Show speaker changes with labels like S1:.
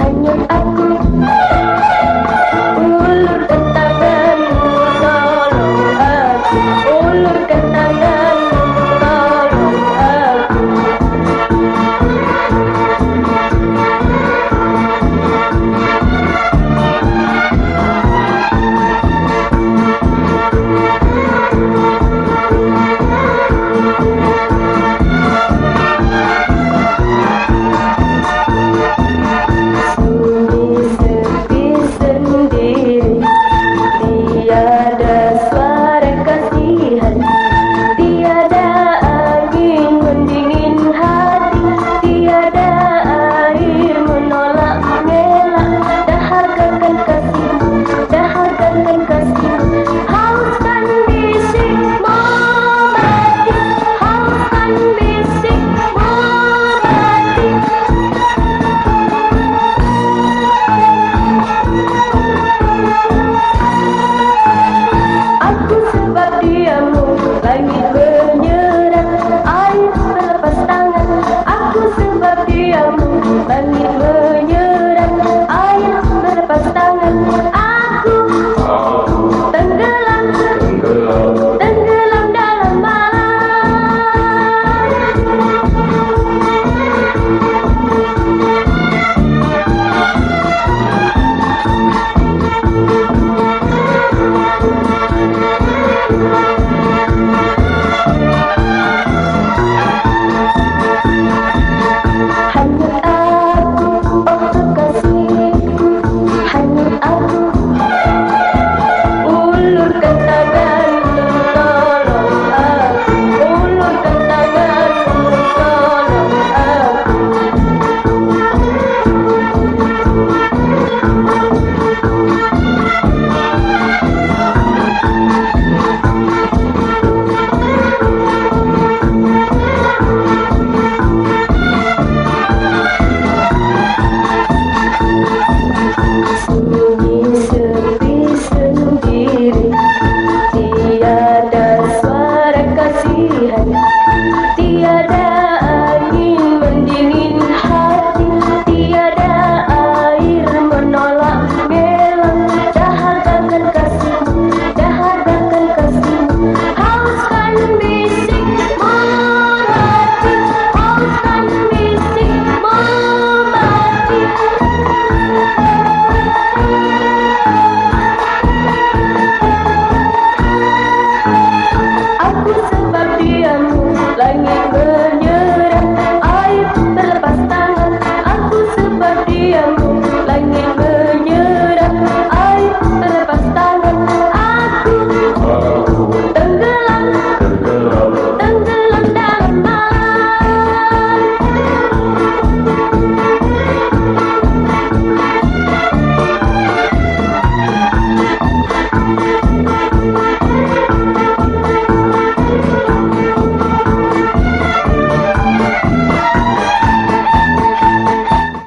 S1: onion Let me go.